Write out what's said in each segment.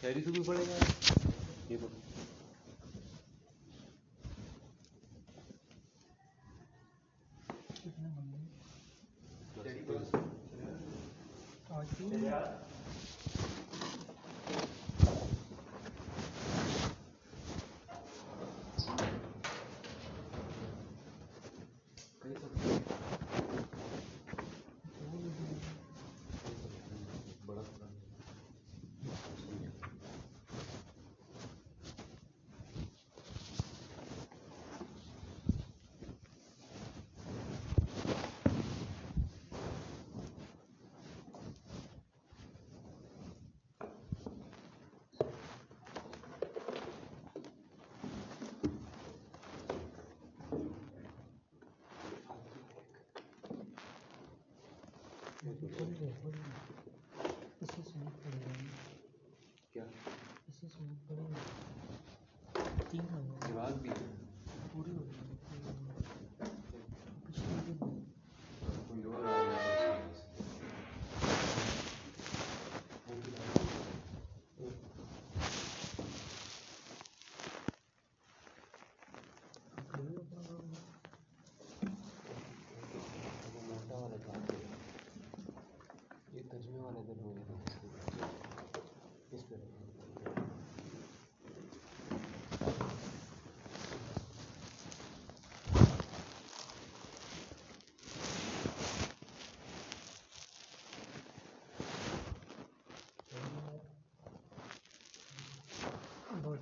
شہری سے بھی پڑے گا یہ پڑھو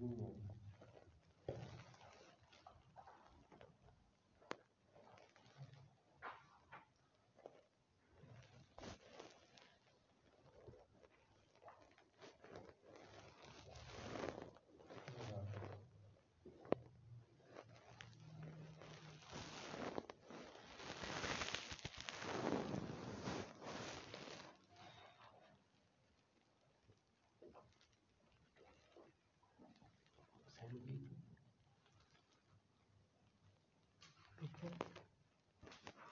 rule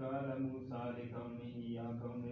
قال موسى لقومه يا قوم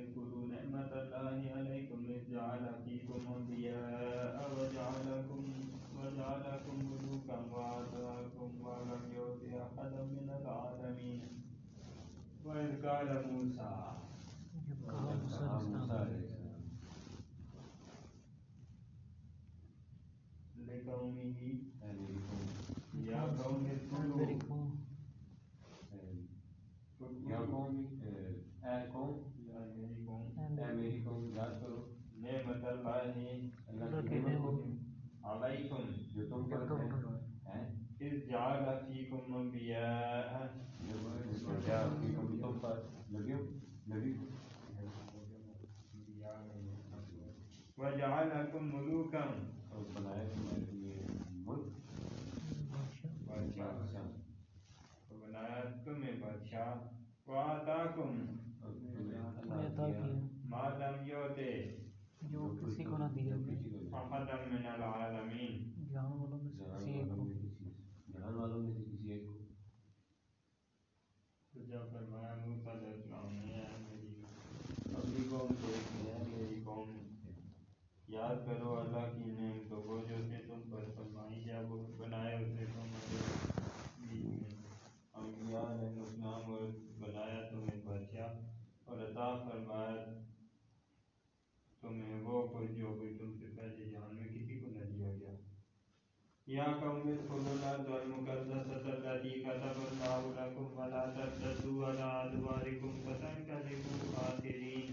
یا قوم ادخلوا الارض المقدسة التي كتب الله لكم ولا ترتدوا على ادباركم فتنقلبوا خاسرين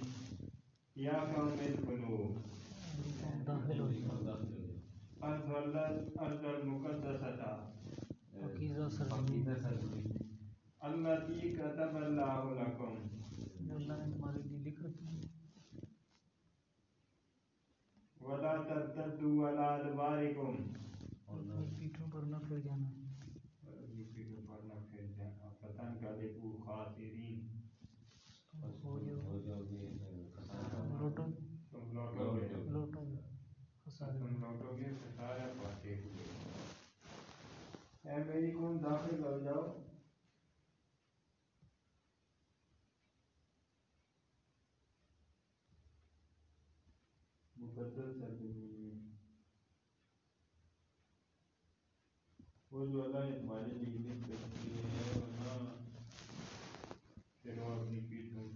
یا قوم ادخلوا۔ الارض المقدسة التي كتب الله لكم اللہ نے تمہارے لیے لکھ رکھی ہے۔ ولا ترتدوا على اپنی پیٹھوں پر نہ پھر جانا۔ فتنقلبوا خاسرين تم ہو ہو جاؤ گے لوٹو۔ تم لوٹو۔ گے لوٹو خسارے تم لوٹو گے خسارہ پاتے ہوئے اے میری کون داخل ہو جاؤ مقدس سرزمین میں وہ جو اللہ نے تمہارے لیے لکھ رکھی ہے ورنہ پھر وہ اپنی پیٹھوں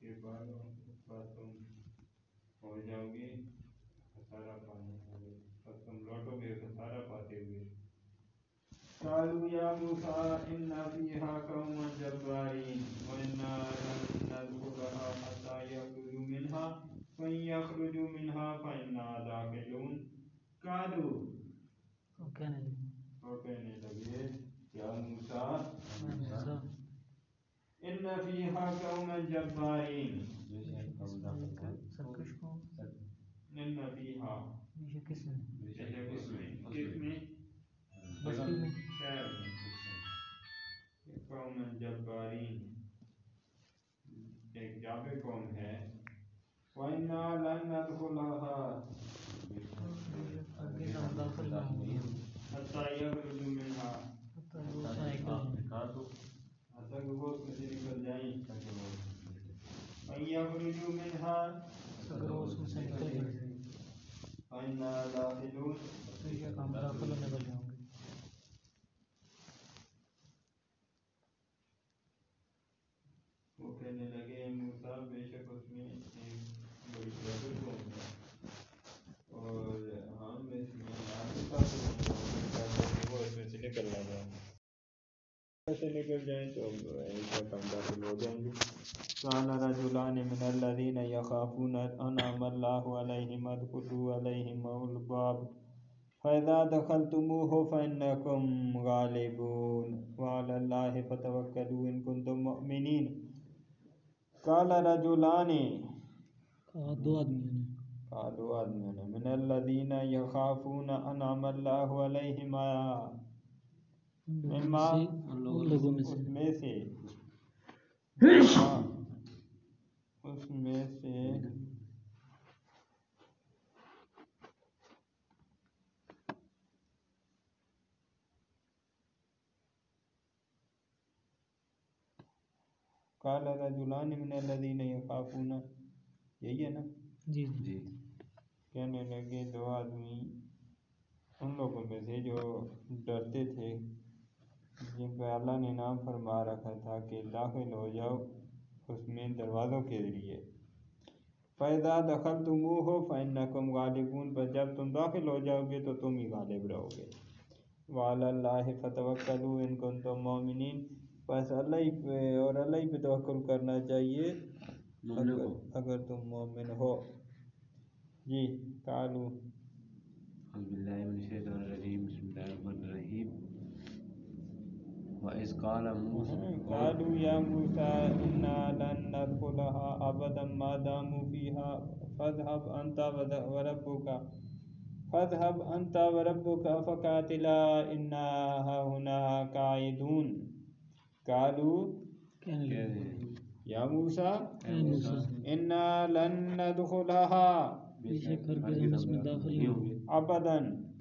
کے بعد اس بعد تم ہو جاؤ گے، خسارہ پانے والے۔ اور تم لوٹو گے، خسارہ پاتے ہوئے۔ قالوا يا موسى إن فيها قوما جبارين۔ وإنا لن ندخلها حتى يخرجوا منها۔ فإن يخرجوا منها فإنا داخلون قالوا تو کہنے لگے وہ کہنے لگے یا موسیٰ میں موسیٰ قوما جبارين سرکش کو۔ إن فيها یہ کس نے جیسے میں کس میں بستی میں شہر میں قوم جبارین ایک جابر قوم ہے وَإِنَّا لَن نَدْخُلَهَا وہ کہنے لگے موسیٰ بے شک اس میں ایک بڑی جابر قوم ہے اور ہم اس میں آپ کے پاس وہ اس میں سے نکل نہ جائیں سے نکل جائیں تو کم داخل ہو جائیں گے۔ قال رجلان من الذين يخافون انعم الله عليهم ادخلوا عليهم الباب۔ فإذا دخلتموه فإنكم غالبون۔ وعلى الله فتوكلوا إن كنتم مؤمنين۔ قال رجلان کہا دو آدمیوں نے۔ قالوا آدمیوں من الذين يخافون انعم الله عليهم مما میں سے ان لوگوں میں سے اس میں سے مما اس میں سے قال رجلان من الذين يخافون یہی ہے نا؟ جی جی۔ جی۔ کہنے لگے دو آدمی ان لوگوں میں سے جو ڈرتے تھے جن پہ اللہ نے نام فرما رکھا تھا کہ داخل ہو جاؤ اس میں دروازوں کے ذریعے۔ فیضا دخل تم ہو فائن کم غالبون پر جب تم داخل ہو جاؤ گے تو تم ہی غالب رہو گے۔ وعلی اللہ فتوکلوا ان کنتم مومنین بس اللہ ہی پہ اور اللہ ہی پہ توکل کرنا چاہیے۔ اگر, کو اگر تم مومن ہو۔ جی کالو الرجیم۔ بسم اللہ الرحمن الرحیم۔ وإذ قال موسى قالوا يا موسى إنا لن ندخلها أبدا ما داموا فيها فاذهب أنت وربك فاذهب أنت وربك فقاتلا إنا هاهنا قاعدون. قالوا يا موسى إنا لن ندخلها أبدا.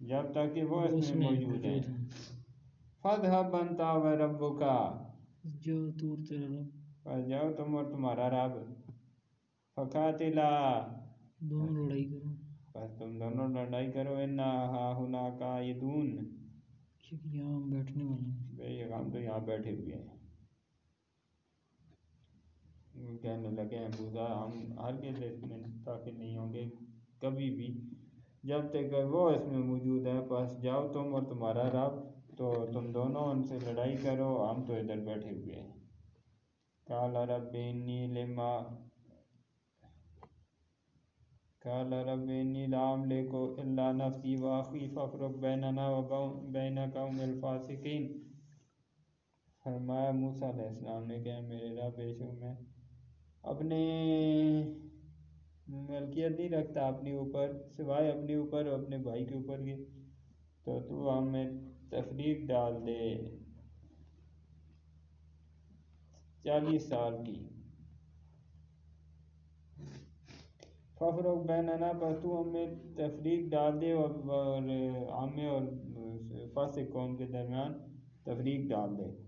جب تک کہ وہ اس میں موجود وربک جو دور تیرا رب۔ پس جاؤ تم اور تمہارا رب۔ فقاتلا۔ دونوں لڑائی کرو۔ پس تم دونوں لڑائی کرو۔ انا ہا ہنا قائدون شک یہاں ہم بیٹھنے والے ہیں۔ بے یہ ہم تو یہاں بیٹھے ہوئے ہیں۔ کہنے لگے ہیں موسیٰ ہم ہرگز اس میں داخل نہیں ہوں گے۔ کبھی بھی جب تک کہ وہ اس میں موجود ہے پس جاؤ تم اور تمہارا رب، تو تم دونوں ان سے لڑائی کرو، ہم تو ادھر بیٹھے ہوئے ہیں۔ قال رب انی لما، قال رب انی لا املک الا نفسی واخی فافرق بیننا و بین قوم الفاسقین۔ فرمایا موسیٰ علیہ السلام نے کہ میرے رب، بے شک میں اپنے ملکیت نہیں رکھتا اپنے اوپر، سوائے اپنے اوپر اور اپنے بھائی کے اوپر کے تو تو ہمیں تفریق ڈال دے۔ چالیس سال کی۔ ففروق بیننا پر تو ہمیں تفریق ڈال دے اور ہمیں اور فاسق قوم کے درمیان تفریق ڈال دے۔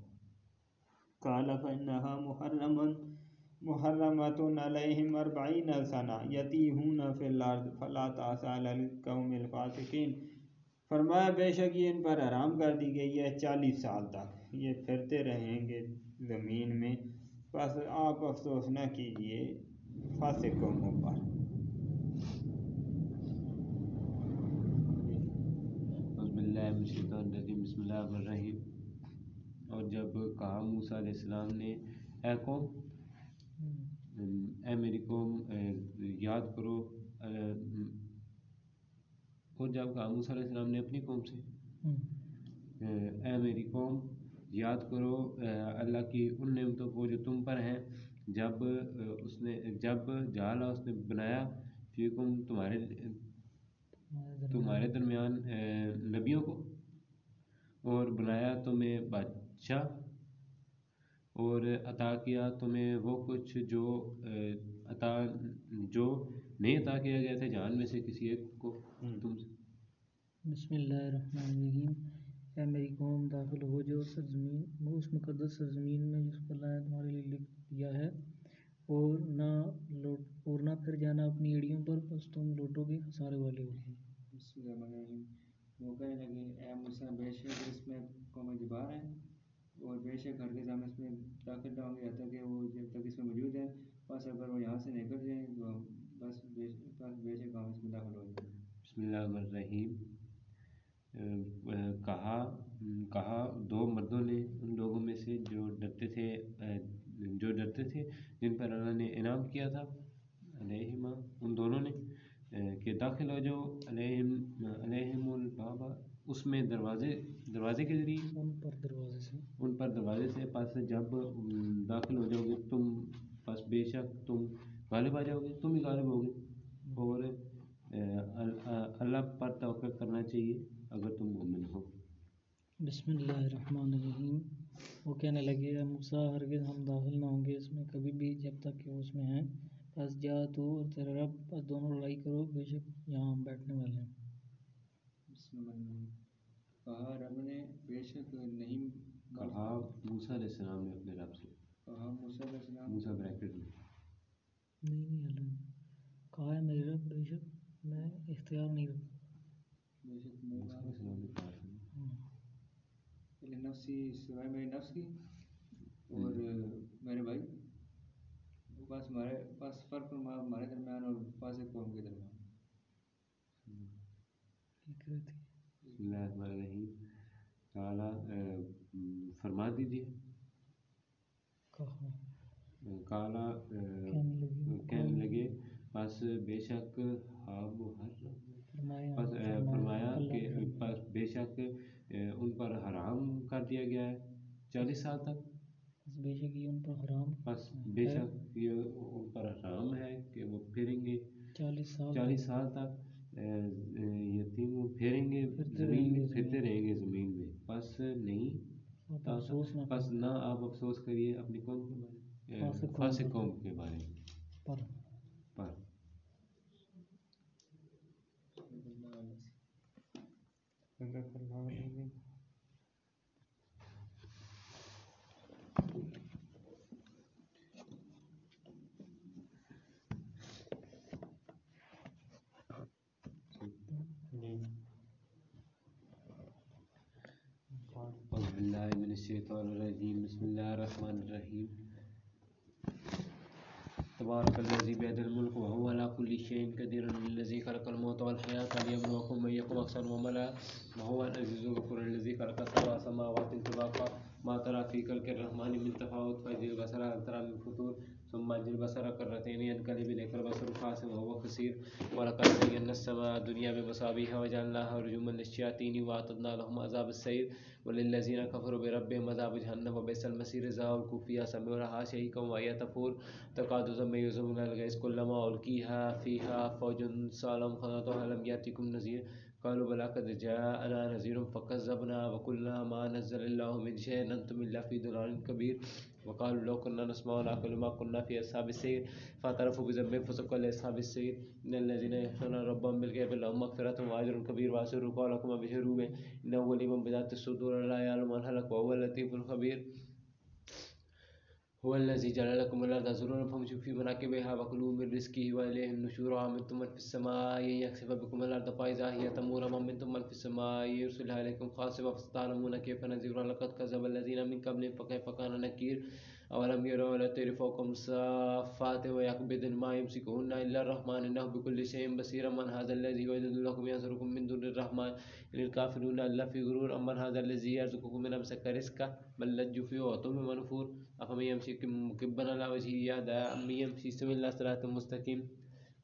قال فإنها محرمة محرمة عليهم أربعين سنة يتيهون في الأرض فلا تعس القوم الفاسقين فرمایا، بے شک یہ ان پر حرام کر دی گئی ہے چالیس سال تک۔ یہ پھرتے رہیں گے زمین میں۔ بس آپ افسوس نہ کیجیے فاسق قوموں پر بسم اللہ الرحیم۔ اور جب کہا موسیٰ علیہ السلام نے، اے قوم اے میری قوم یاد کرو اور جب کہا موسیٰ علیہ السلام نے اپنی قوم سے اے میری قوم یاد کرو اللہ کی ان نعمتوں کو جو تم پر ہیں جب اس نے جب جالا اس نے بنایا فیکم تمہارے تمہارے درمیان نبیوں کو اور بنایا تمہیں بادشاہ اور عطا کیا تمہیں وہ کچھ جو عطا جو نہیں عطا کیا گیا تھا جان میں سے کسی ایک کو؟ تم سے۔ بسم اللہ الرحمن الرحیم۔ اے میری قوم داخل ہو جو سرزمین وہ اس مقدس سرزمین میں جس کو اللہ نے تمہارے لیے لکھ دیا ہے اور نہ لوٹ اور نہ پھر جانا اپنی ایڑیوں پر بس تم لوٹو گے خسارے والے ہوگے بسم اللہ الرحمن الرحیم۔ وہ کہنے لگے اے موسیٰ بے شک اس میں قوم جبار ہیں؟ اور بے شک ہرگز ہم اس میں داخل نہ ہوں گے حتیٰ کہ وہ جب تک اس میں موجود ہیں بس اگر وہ یہاں سے نکل جائیں تو بس بے بس بے شک ہم اس میں داخل ہو جائیں بسم اللہ الرحیم۔ کہا کہا دو مردوں نے ان لوگوں میں سے جو ڈرتے تھے جو ڈرتے تھے، جن پر اللہ نے انعام کیا تھا، علیہما، ان دونوں نے کہ داخل ہو جاؤ، علیہم علیہم البابا۔ اس میں دروازے دروازے کے ذریعے؟ ان پر دروازے سے۔ ان پر دروازے سے پاس سے جب داخل ہو جاؤ گے تم پس بے شک تم غالب آ جاؤ گے تم ہی غالب ہوگے۔ اور اللہ پر توقع کرنا چاہیے اگر تم مومن ہو۔ بسم اللہ الرحمن الرحیم۔ وہ کہنے لگے موسیٰ ہرگز ہم داخل نہ ہوں گے اس میں کبھی بھی جب تک کہ اس میں ہیں۔ بس جا تو اور تیرا رب بس دونوں لڑائی کرو بے شک یہاں ہم بیٹھنے والے ہیں۔ کہا رب نے بے شک نہیں کہا۔ موسیٰ علیہ السلام نے اپنے رب سے۔ کہا موسیٰ علیہ السلام۔ موسیٰ بریکٹ میں۔ نہیں نہیں اللہ کہا ہے میرے رب بے شک میں اختیار نہیں رکھتا۔ بے شک موسیٰ علیہ السلام نے کہا تھا۔ پہلے نفسی سوائے میرے نفس کی اور میرے بھائی بس ہمارے بس فرق ہما- ہمارے درمیان اور فاسق قوم کے درمیان۔ بسم اللہ الرحمن الرحیم تعالیٰ فرما دیجیے کالا کہنے لگے. بس بے شک بس فرمایا کہ بس بے شک ان پر حرام کر دیا گیا ہے. چالیس سال تک۔ بس بے شک یہ ان پر حرام۔ بس بے شک یہ ان پر حرام ہے کہ وہ پھریں گے۔ چالیس سال۔ چالیس سال تک۔ یتیم وہ پھیریں گے زمین میں پھرتے رہیں گے زمین میں۔ بس نہیں افسوس نہ بس نہ آپ افسوس کریے اپنی قوم کے بارے فاسق میں۔ قوم کے بارے میں۔ پر۔ پر۔ أعوذ بالله من الشیطان الرجیم، بسم اللہ الرحمن الرحيم تبارك الذي بيده الملك وهو على كل شيء قدیر الذي خلق الموت والحياة ليبلوكم أيكم أحسن عملا وهو العزيز الغفور الذي خلق سبع سماوات طباقا ما ترى في خلق الرحمن من تفاوت فاجعل البصر هل ترى من فطور۔ ثم اجعل البصر كرتين ينقلب إليك البصر خاسئا وهو خسير. ولقد زينا السماء الدنيا بمصابيح وجعلناها رجوما للشياطين وأعتدنا لهم عذاب السعير وللذين كفروا بربهم عذاب جهنم وبئس المصير. إذا ألقوا فيها سمعوا شهيقا وهي تفور. تكاد تميز من الغيظ كلما ألقيها فيها فوج سالم خلطها لم يأتكم نذير. قالوا بلى قد جاءنا نذير فكذبنا وقلنا ما نزل الله من شيء إن أنتم إلا في ضلال كبير. وقالوا لو كنا نسمع ونعقل ما كنا في أصحاب السير فاعترفوا بذنبهم فسقوا لأصحاب السير. إن الذين يخشون ربهم بالغيب لهم مغفرة وأجر كبير وأسروا قولكم بشروب إنه هو لمن بذات الصدور لا يعلم من هلك وهو اللطيف الخبير. هو الذي جعل لكم الأرض ذلولا فامشوا في مناكبها وكلوا من رزقه وإليه النشور. وأمنتم من في السماء يخسف بكم الأرض فإذا هي تمور. أم أمنتم من في السماء يرسلها عليكم خاصبا فستعلمون كيف نذير لقد كذب الذين من قبلهم. فكيف كان نكير؟ أولم يروا إلى الطير فوقهم صافات ويقبضن ما يمسكهن إلا الرحمن. إنه بكل شيء بصير. من هذا الذي يولد لكم ينصركم من دون الرحمن؟ إن الكافرون إلا في غرور. أمن هذا الذي يرزقكم من أمسك رزقه؟ بل لجوا في عتم منفور أفمن يمشي مكبا على وجهه يهدى أم يمشي سوي الله صراط مستقيم.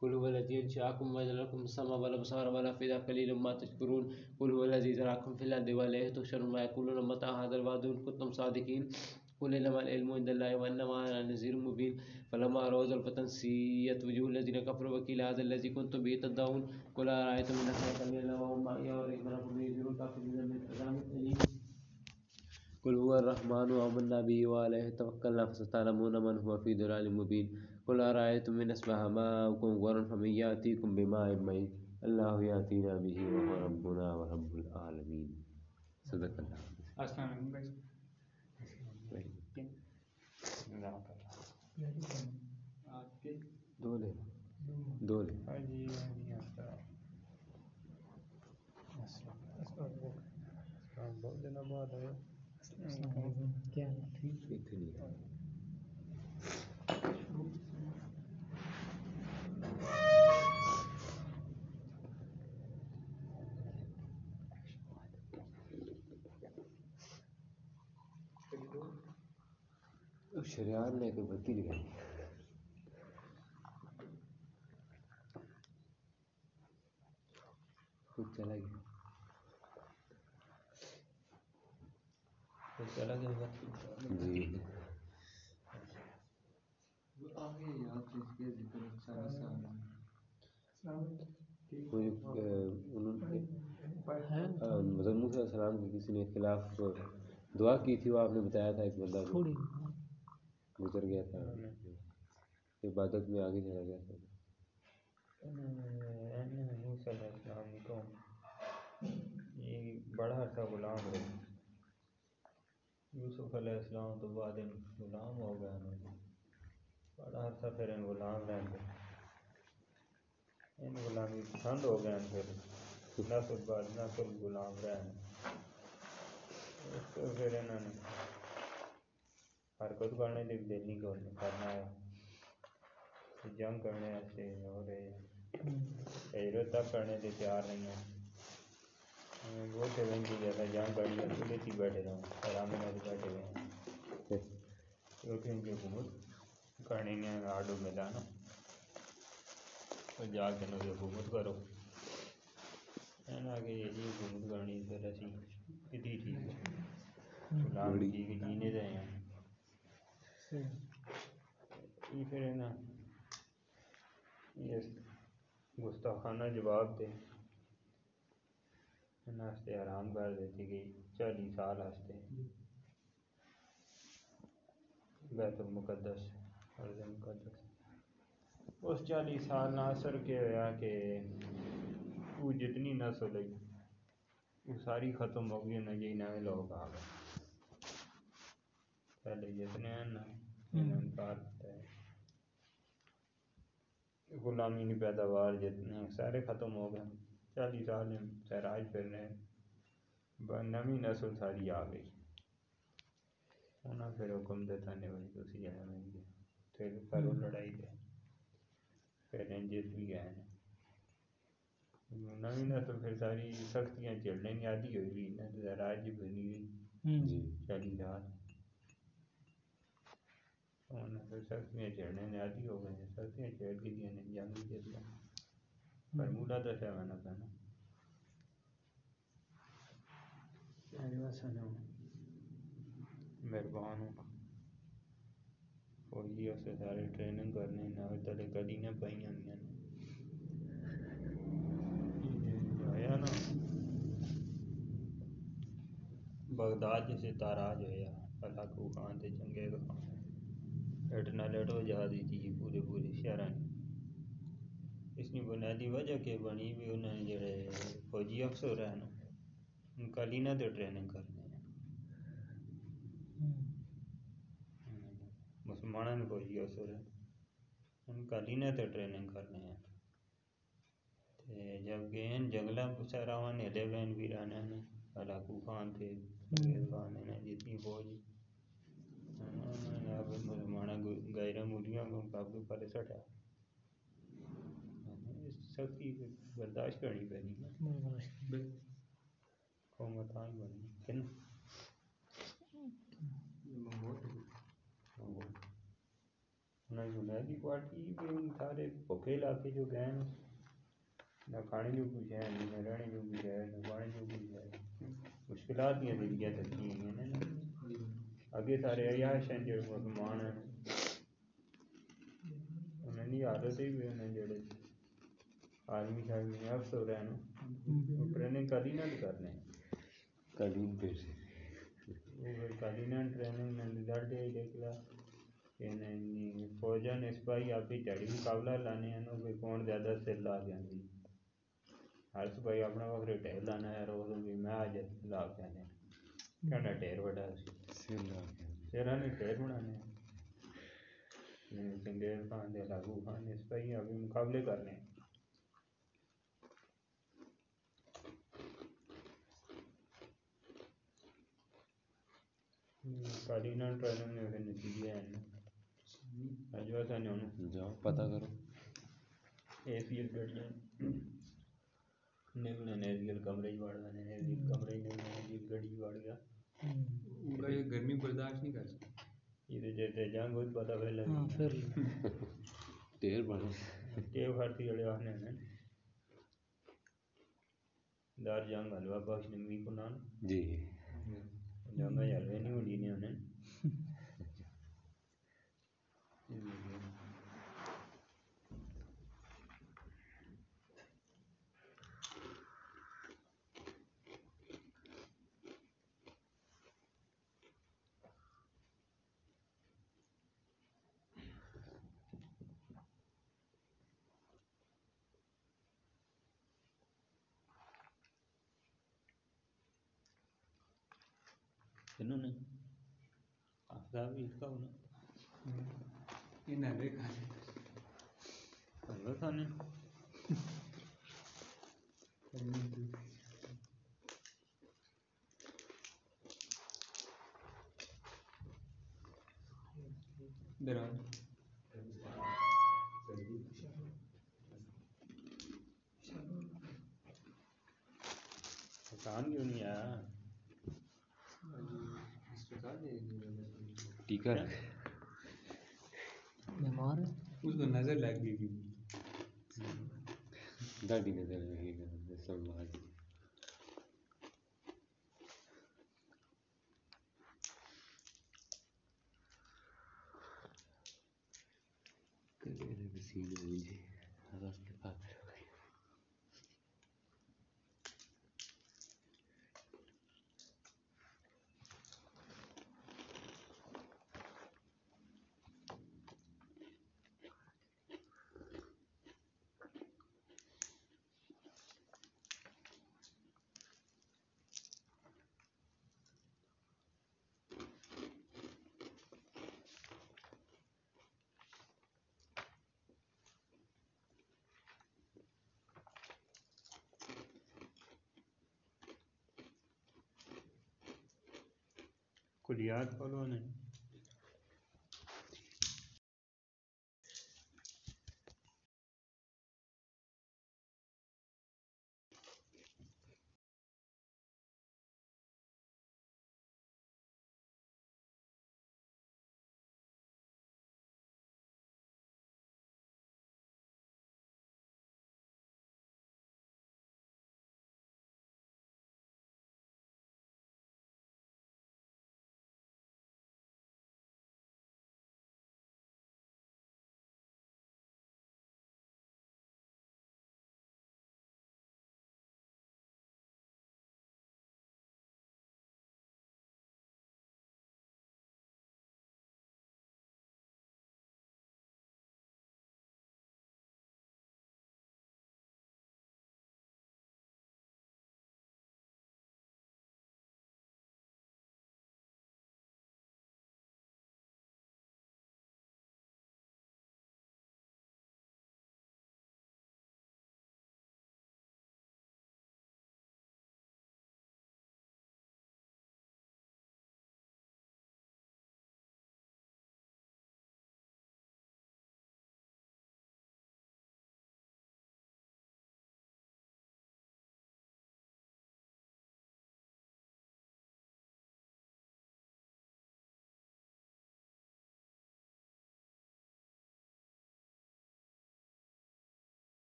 قل هو الذي انشاكم وجعل لكم السمع والابصار والافئده قليلا ما تشكرون. قل هو الذي زرعكم في الأرض واليه تحشرون ويقولون متى هذا الوعد ان كنتم صادقين. قل إنما العلم عند الله وإنما أنا نذير مبين. فلما رأوا زلفة سيئت وجوه الذين كفروا وقيل هذا الذي كنتم به تدعون. قل أرأيتم إن خلق الليل وهم معي ولكم ربكم ينذرون كافرين من عذاب أليم. قل هو الرحمن آمنا به وعليه توكلنا فستعلمون من هو في ضلال مبين قل أرأيتم إن أصبح ماؤكم غورا فمن يأتيكم بماء معين الله يأتينا به وهو ربنا ورب العالمين صدق الله. السلام کے دو لے دو لے ہاں کیا شریعت نے کوئی بتی دکھائی کچھ چلا گیا کچھ چلا گیا بات جی۔ کوئی انہوں نے السلام کے کسی نے خلاف دعا کی تھی وہ آپ نے بتایا تھا ایک بندہ گزر گیا تھا۔ عبادت میں آگے چلا گیا تھا۔ یہ بڑا عرصہ غلام رہے یوسف علیہ السلام تو بعد ان غلام ہو گئے ہیں بڑا عرصہ پھر ان غلام رہن گے ان غلامی پسند ہو گئے ہیں پھر۔ نسل بعد نسل غلام رہن۔ اس کو پھر انہوں نے حرکت کرنے کی دل نہیں کرنا ہے۔ جنگ کرنے ایسے اور ہجرت تک کرنے کے تیار نہیں ہیں کی ہے چولہے ہی بیٹھے رہوں آرام میں بیٹھے ہوئے ہیں کیونکہ ان کی حکومت کرنی آڈو تو جا کے کی حکومت کرو۔ ہے نا کہ یہ حکومت کرنی پھر اسی کتنی ٹھیک ہے غلام کی کہ جینے دے ہیں۔ یہ پھر ہے نا یہ گستاخانہ جواب دے۔ ناستے آرام کر دیتی گئی۔ چالیس سال ہستے بیت المقدس ارض مقدس اس چالی سال ناصر کے ہوا کہ وہ جتنی نسل ہوئی وہ ساری ختم ہو گئی نہ جی نئے لوگ آ گئے۔ پہلے جتنے ہیں نا انکار کیا ہے غلامی کی پیداوار جتنے سارے ختم ہو گئے۔ چالی سال میں پھر رہے ہیں۔ نوی نسل ساری آ گئی۔ انہوں پھر حکم دیتا نہیں بھائی تسی جانا گیا پھر کرو لڑائی دے پھر انجت بھی گئے ہیں۔ نوی نسل پھر ساری سختیاں چلنے کی عادی ہوئی بھی نہ سراج بنی گئی جی۔ چالی سال۔ انہوں پھر سختیاں چڑھنے نے عادی ہو گئے ہیں۔ سختیاں چڑھ کے دیا نے جنگ بھی جت تو مہربان ہوں فوجی اسے سارے ٹریننگ کرنے تلے کدی نہ ہوئی نا بغداد جسے تاراج ہویا علاقو خان تے چنگے خان اٹھنا لیٹ ہو تھی پورے پورے شہران اس کی بنیادی وجہ کہ بنی بھی انہوں نے جڑے فوجی افسر ہیں نا ان کا لینا تے ٹریننگ کرنے ہیں مسلمانوں نے فوجی افسر ہیں۔ ان کا لینا تے ٹریننگ کرنے ہیں تے جب گئے ہیں جنگلہ سہراوان ہلے بین بھی رہنے ہیں علاقو خان تھے خان نے جتنی فوج اب مسلمانوں غیر مولیوں کو قابو پر سٹا سختی برداشت کرنی پڑی نا؟ قومت آئی بنی کن انہیں بنیادی پارٹی بھی ان سارے بھوکے علاقے جو گئے ہیں، نہ کھانے جو کچھ ہے، نہ رہنے جو کچھ ہے، نہ پانی جو کچھ ہے، مشکلات دیا زندگیاں تکی ہیں اگے سارے عیاش ہیں، جو مسلمان ہیں۔ انہیں نہیں حالت ہی بھی انہیں جڑے نا؟ ٹریننگ سے۔ وہ ٹریننگ نے رزلٹ یہ نکلا کہ نہیں فوجا نے سپاہی مقابلہ لانے ہیں کوئی کون زیادہ سر لا جاندی ہر سپاہی اپنا وقت ٹیر لانا ہے روز بھی میں آج لا کے آنے کہنا ٹیر بڑا سی سر لا کے ٹیر ہیں چنگیز خان دے لاگو خان نے سپاہی آپ مقابلے کرنے ہیں۔ کالینا ٹریننگ نے پھر نتیجے نا جو ایسا نہیں ہونا جاؤ پتہ کرو اے سی ایل گڑیاں نگلے نے اے سی ایل کمرے ہی وڑ گئے اے سی ایل کمرے نگلے اے سی ایل گڑی وڑ گیا ان کا یہ گرمی برداشت نہیں کر سکتا یہ تو جیتے جنگ ہوئی پتہ پھر ہاں پھر ٹیر بڑے ٹیو کھڑتی جڑے آنے ہیں دار جنگ حلوہ بخش نمی کو نان جی جنگا حلوے نہیں ہوئی نے انہیں انہوں نے آفتاب بھی اس کا ہونا یہ نہرے کھانے حلوہ ٹیکا بیمار ہے۔ اس کو نظر لگ گئی۔ تھی نظر لگے گا کلیات پڑھو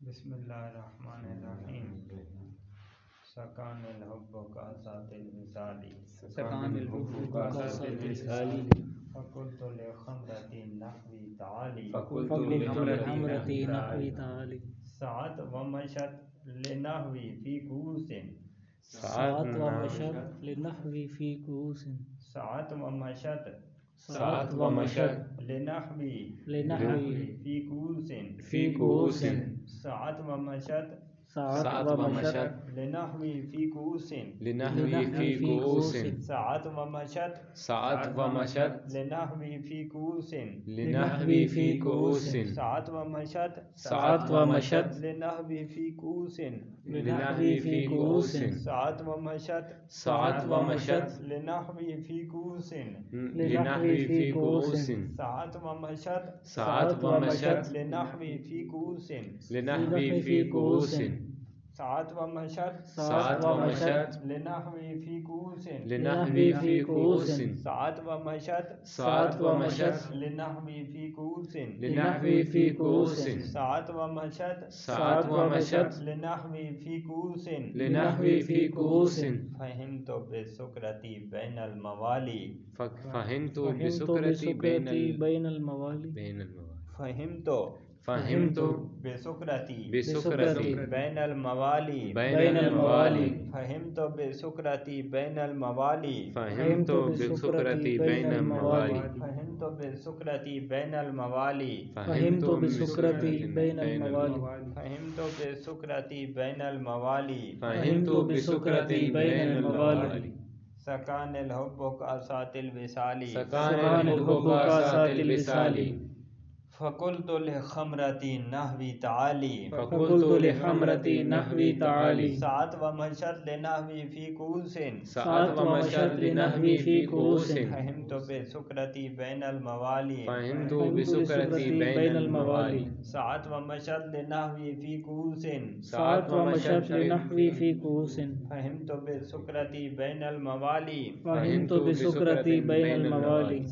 بسم اللہ الرحمن الرحیم. سکان الحب کا ذات المثالی سکان الحب کا ذات المثالی فقلت لخمرتی نحوی تعالی فقلت لخمرتی نحوی تعالی سعت ومشت لنحوی فی کوس سعت ومشت لنحوی فی کوس سعت ومشت سعت ومشت لنحوي. لنحوي. في كؤوس. في كؤوس. سعت ومشت سعت ومشت لنحو في كؤوس لنحو في كؤوس ساعات ومشت ساعات ومشت لنحو في كؤوس لنحو في كؤوس ساعات ومشت ساعات ومشت لنحو في كؤوس لنحو في كؤوس ساعات ومشت ساعات ومشت لنحو في كؤوس لنحو في كؤوس ساعات ومشت ساعات ومشت لنحو في كؤوس لنحو في كؤوس کوس ساعت ومشت ساعت و مشت لنحوی فی کوس لنحوی فی کوس ساعت ومشت ساعت و مشت لنحوی فی کوس لنحوی فی کوس ساعت ومشت ساعت و مشت لنحوی فی کوس لنحوی فی کوس فهمت بسکرتی بین الموالی۔ فهمت بسکرتی بین بسکرتی ال- بین الموالی۔ بین المواد فهمت فهمت بسکرتی بسکرتی بین الموالی بین الموالی فهمت بسکرتی بین الموالی فهمت بسکرتی بین الموالی فهمت بسکرتی بین الموالی فهمت بسکرتی بین الموالی فهمت بسکرتی بین الموالی فهمت بسکرتی بین الموالی سکان الحب کا سات الوصالی سکان الحب کا سات الوصالی فقلت لخمرتی نحوی تعالی فقلت لحمرتی نحوی تعالی ساعت ومشت لنحوی فی کوس ساعت و مشت لنحوی فی کوس فهمت بسکرتی بین الموالی فهمت بسکرتی بین الموالی ساعت ومشت لنحوی فی کوس ساعت و مشت لنحوی فی کوس فهمت بسکرتی بین الموالی فهمت بسکرتی بین الموالی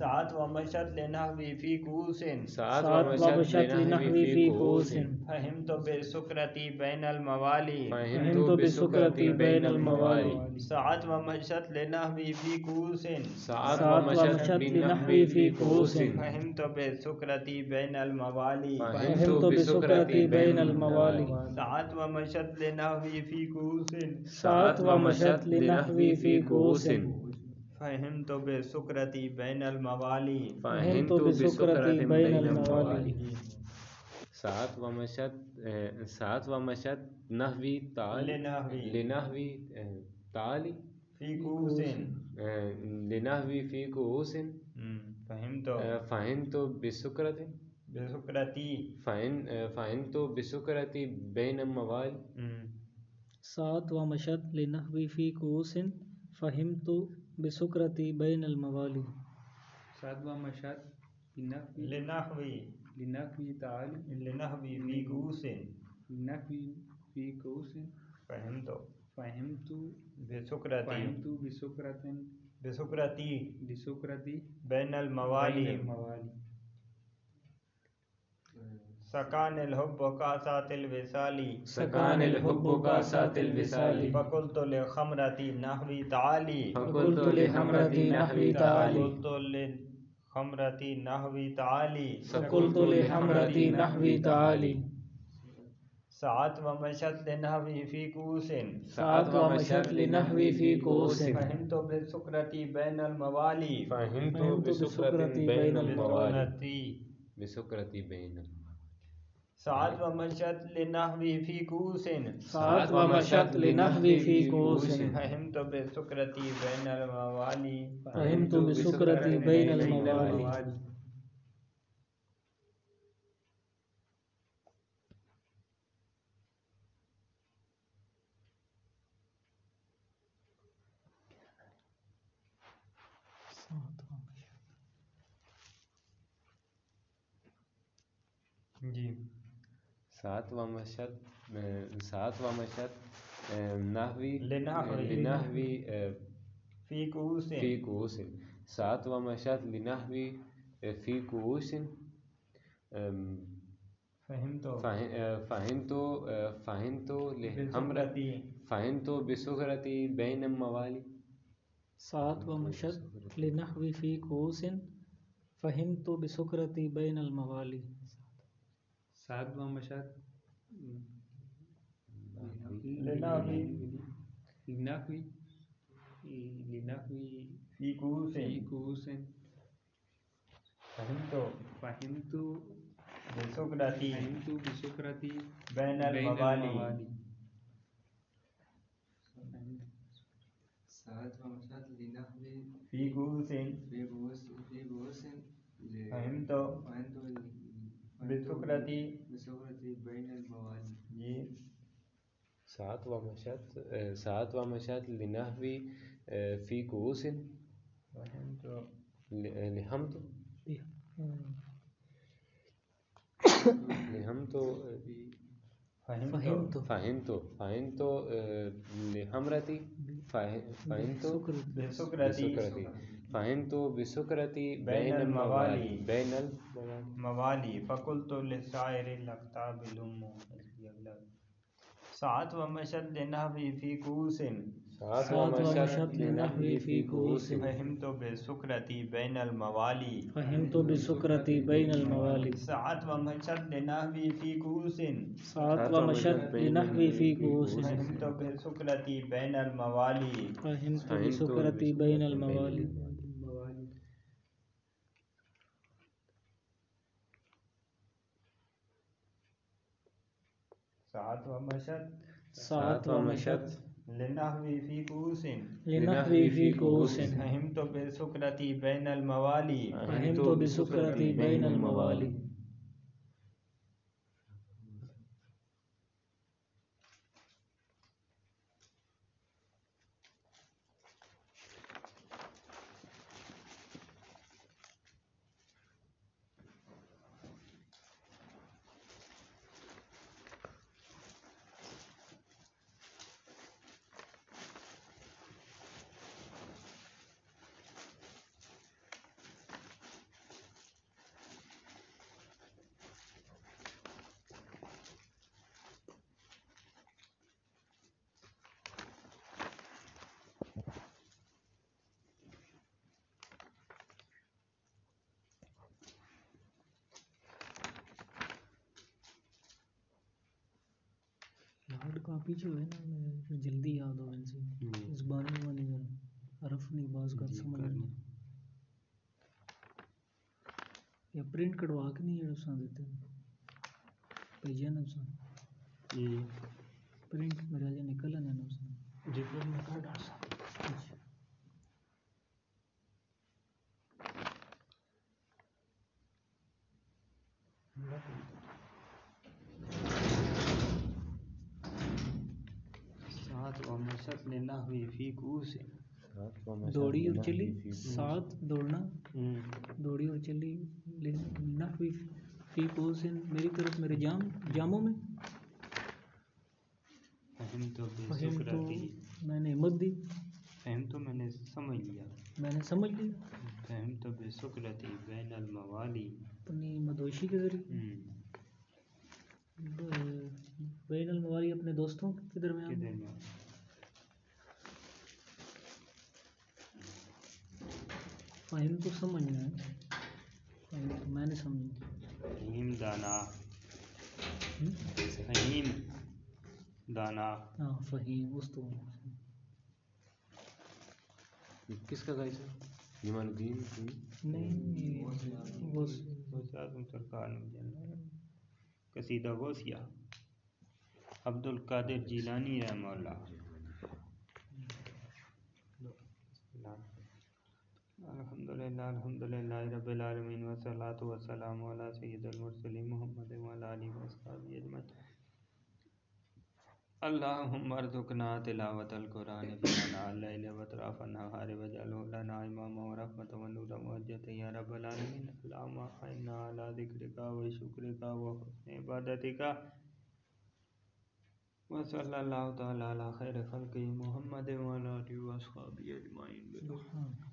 لنحوی فی کوس ساعت ساعت و مشت لنحوی فی کوس فهمت بسکرتی بین الموالی فهمت بسکرتی بین الموالی ساعت ومشت لنحوی فی کوس ساعت و مشت لنحوی فی کوس فهمت بسکرتی بین الموالی فهمت بسکرتی بین الموالی ساعت ومشت لنحوی فی کوس ساعت و مشت لنحوی فی کوس فهمت بسکرتی بین الموالی۔ فهمت بسکرتی بین الموالی۔ ساعت و مشت ساعت و مشت نحوی تعالی لنحوی۔ لنحوی تعالی فی کوس لنحوی فی کوس فهمت فهمت بسکرتی۔ بسکرتی۔ فهمت بسکرتی بین الموال ساعت و مشت لنحوی فی کوس فهمت بسکرتی بین الموالی سات و مشات لنحوی لنحوی تعالی لنحوی فی کوس لنحوی فی کوس فهمت. فهمت. بسکرتی فهمت بسکرتن بسکرتی بسکرتی بین الموالی بین الموالی سکان الحب کا سات الوصالی سکان الحب کا سات الوصالی فقلت لخمرتی نحوی تعالی فقلت لحمرتی نحوی تعالی فقلت لخمرتی نحوی تعالی فقلت لحمرتی نحوی تعالی ساعت ومشت لنحوی فی کوس ساعت و مشت لنحوی فی کوس فهمت بسکرتی بین الموالی فهمت فهمت بسکرتی بین الموال بسکرتی بسکرتی بین ساعت ومشت لنحوی فی کوس ساعت و مشت لنحوی فی کوس فهمت بسکرتی بین الموالی. فهمت بسکرتی بین الموالی. سات و مشت سات و مشت نحوی لنحوی. لنحوی فی کوس فی کوس سات و مشت لنحوی فی کوس فہمت فہمت فہمت بسکرتی فہمت بسکرتی بین الموالی. سات و مشد لنحو فی کوس فہمت بسکرتی بین الموالی. سات و مشد لنحوی لنحوی فی بین الموالی۔ فهمت بسکرتی بسورة بين الموالي جی ساعت و مشت ساعت و مشت لنحوی فی کوس لحمت لحمت فہمت فہمت فہمت لحمرتی فہمت بسکرتی بسکرتی فہمت بسکرتی بین الموالی بین الموالی موالی فقلت للشاعر الاقطاب لم ساعت و مشد لنحوی فی کوس۔ ساعت و مشت لنحوی فی کوس۔ فہمت بسکرتی بین الموالی۔ فہمت بسکرتی بین الموالی۔ ساعت و مشد لنحوی فی کوس۔ سات و مشد لنحو فی کوس۔ فہمت بسکرتی بین الموالی۔ فہمت بسکرتی بین الموالی۔ ساعت و مشد. سات و مشد. لنحوی فی کوس لنحو فی کوس فہمت بسکرتی بین الموالی. فہمت بسکرتی بین الموالی. جو ہے نا میں جلدی یاد ہو ان سے۔ زبانی والی حرف نہیں باز کر سمجھ نہیں یا پرنٹ کٹوا کے نہیں جڑا سا دیتے بھیجیا نا سا پرنٹ میرے لیے نکل آنا نا سا جی پھر میں کر ڈال سکتا اچھا ساعت و مشد لنحوی فی کوس ساعت و مشت دوڑی اور لنحوی چلی فی ساتھ دوڑنا دوڑی اور چلی نحوی فی کوس میری طرف میرے جام جاموں میں فہم تو بسکرتی میں نے ہمت دی فہم تو میں نے سمجھ لیا میں نے سمجھ لیا فہمت بسکرتی بین الموالی اپنی مدوشی کے ذریعے بین الموالی اپنے دوستوں کے درمیان فہم تو سمجھنا ہے فہم تو میں نے سمجھا فہیم دانا؟ فہیم دانا۔ فہیم اس تو۔ کس کا گائز ہے جمال الدین؟ نہیں سرکار نے قصیدہ غوثیہ۔ عبد القادر جیلانی رحمہ اللہ۔ الحمد للہ الحمد للہ رب العالمین، والصلاة والسلام علی سید المرسلین محمد وعلی آلہ وصحبہ اجمعین. اللہم ارزقنا تلاوت القرآن فی اللیل واطراف النہار، وجعلہ لنا اماما ورحمتا ونورا وحجتا یا رب العالمین، اللہم اعنا علی ذکرک و شکرک و حسن عبادتک. وصلی اللہ تعالی علی خیر خلق محمد وعلی آلہ وصحبہ اجمعین. برحمتک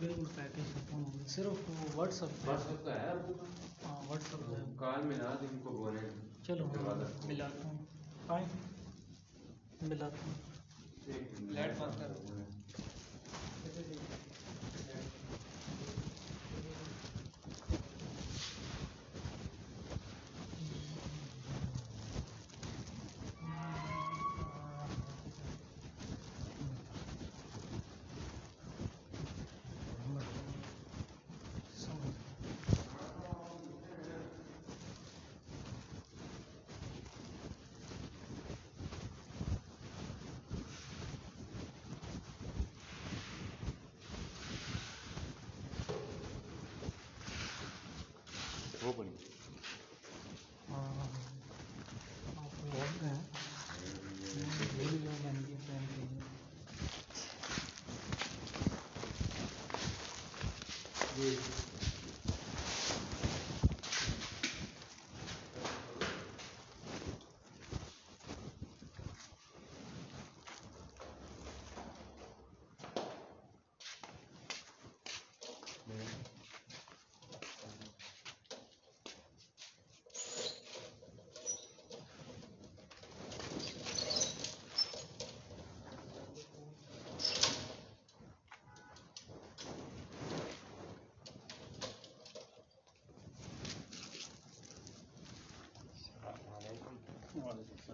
بالکل پیکج ختم ہو گیا صرف واٹس ایپ واٹس ایپ کا پاس ہاں واٹس ایپ ہے کال ملا دیں ان کو بولیں چلو ملاتا ہوں۔ آئیں ملاتا ہوں۔ لائٹ بند کر وہ بڑی ہاں آپ بول رہے ہیں ویڈیو بن گئی پہن کے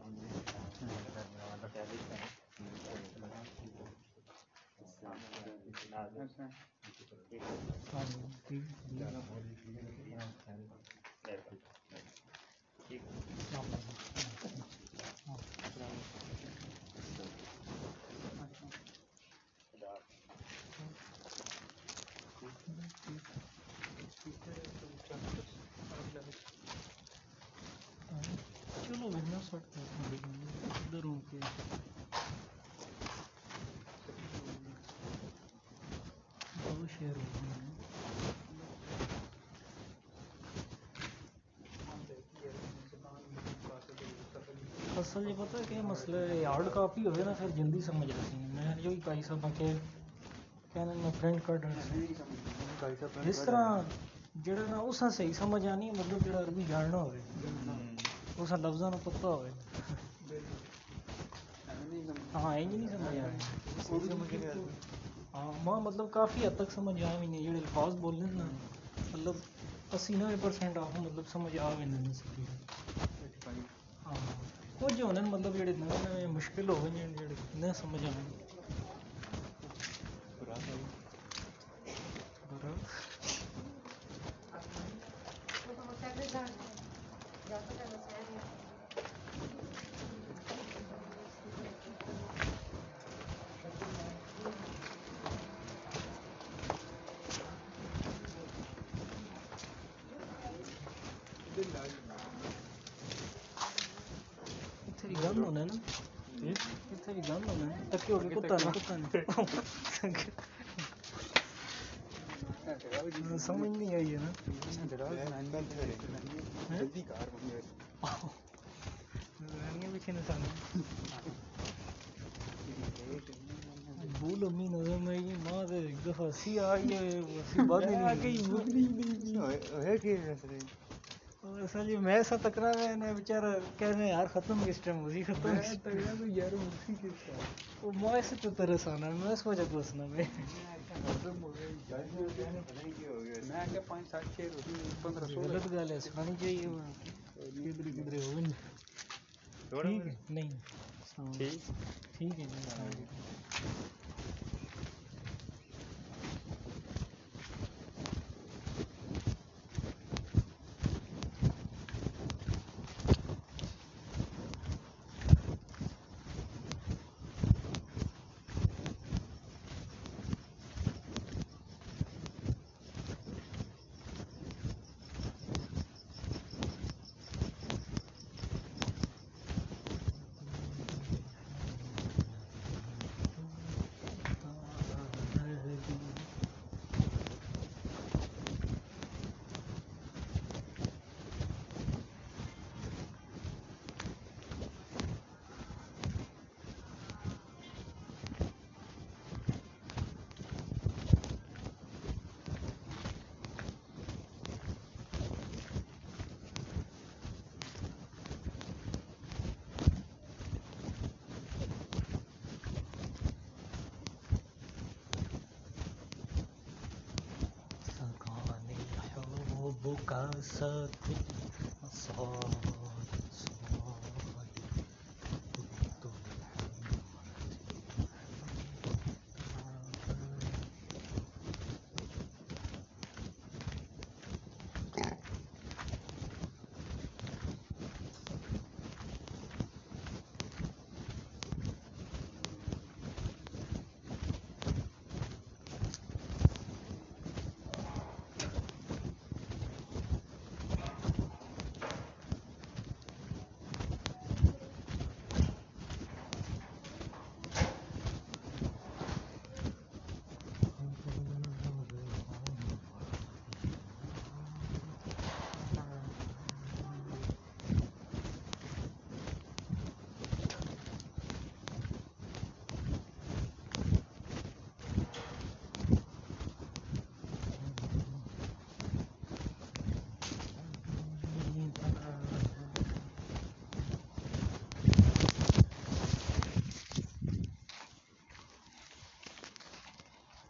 ہاں جی ٹھیک السلام علیکم ہاں چلو بہنا سٹ ادھر ہوں کے دو شیئر ہو گئے ہیں اصل یہ پتہ ہے کہ مسئلہ ہارڈ کاپی ہوئے نا پھر جلدی سمجھ آتی ہے میں جو کئی سب کہ کہنا میں پرنٹ کٹ اس طرح جڑا نا اساں صحیح سمجھ آنی ہے مطلب جڑا عربی جاننا ہوئے اساں لفظاں نو پتہ ہوئے ہاں انج نہیں سمجھ آ ہاں ماں مطلب کافی حد تک سمجھ آ بھی نہیں جڑے الفاظ بولنے نا مطلب اسی نوے پرسینٹ آپ مطلب سمجھ آ بھی نہیں سکتی ہاں کچھ ہونے نا مطلب جڑے نوے نوے مشکل ہو گئے جڑے نہ سمجھ آنے برا تھے بھی گند ہونا ہے تکیو کے کتا نہ کتا نہیں سمجھ نہیں آئی ہے نا جلدی کار رنگ بھی کھینے سامنے بھول امی نظر میں آئی ماں سے ایک دفعہ ہنسی آ گئی ہنسی بعد میں آ گئی مجھے ہے کہ اصل جی میں ایسا تکرا میں نے بیچارہ کہہ رہے ہیں یار ختم کس ٹائم ہوئی ختم. کس ٹائم؟ یار وہ ماں ایسے تو ترس آنا میں اس وجہ کو ہسنا میں۔ غلط گل ہے سکھانی چاہیے کدھر کدھر ہو نہیں ٹھیک ہے نہیں۔ ٹھیک۔ ٹھیک ہے ساتھ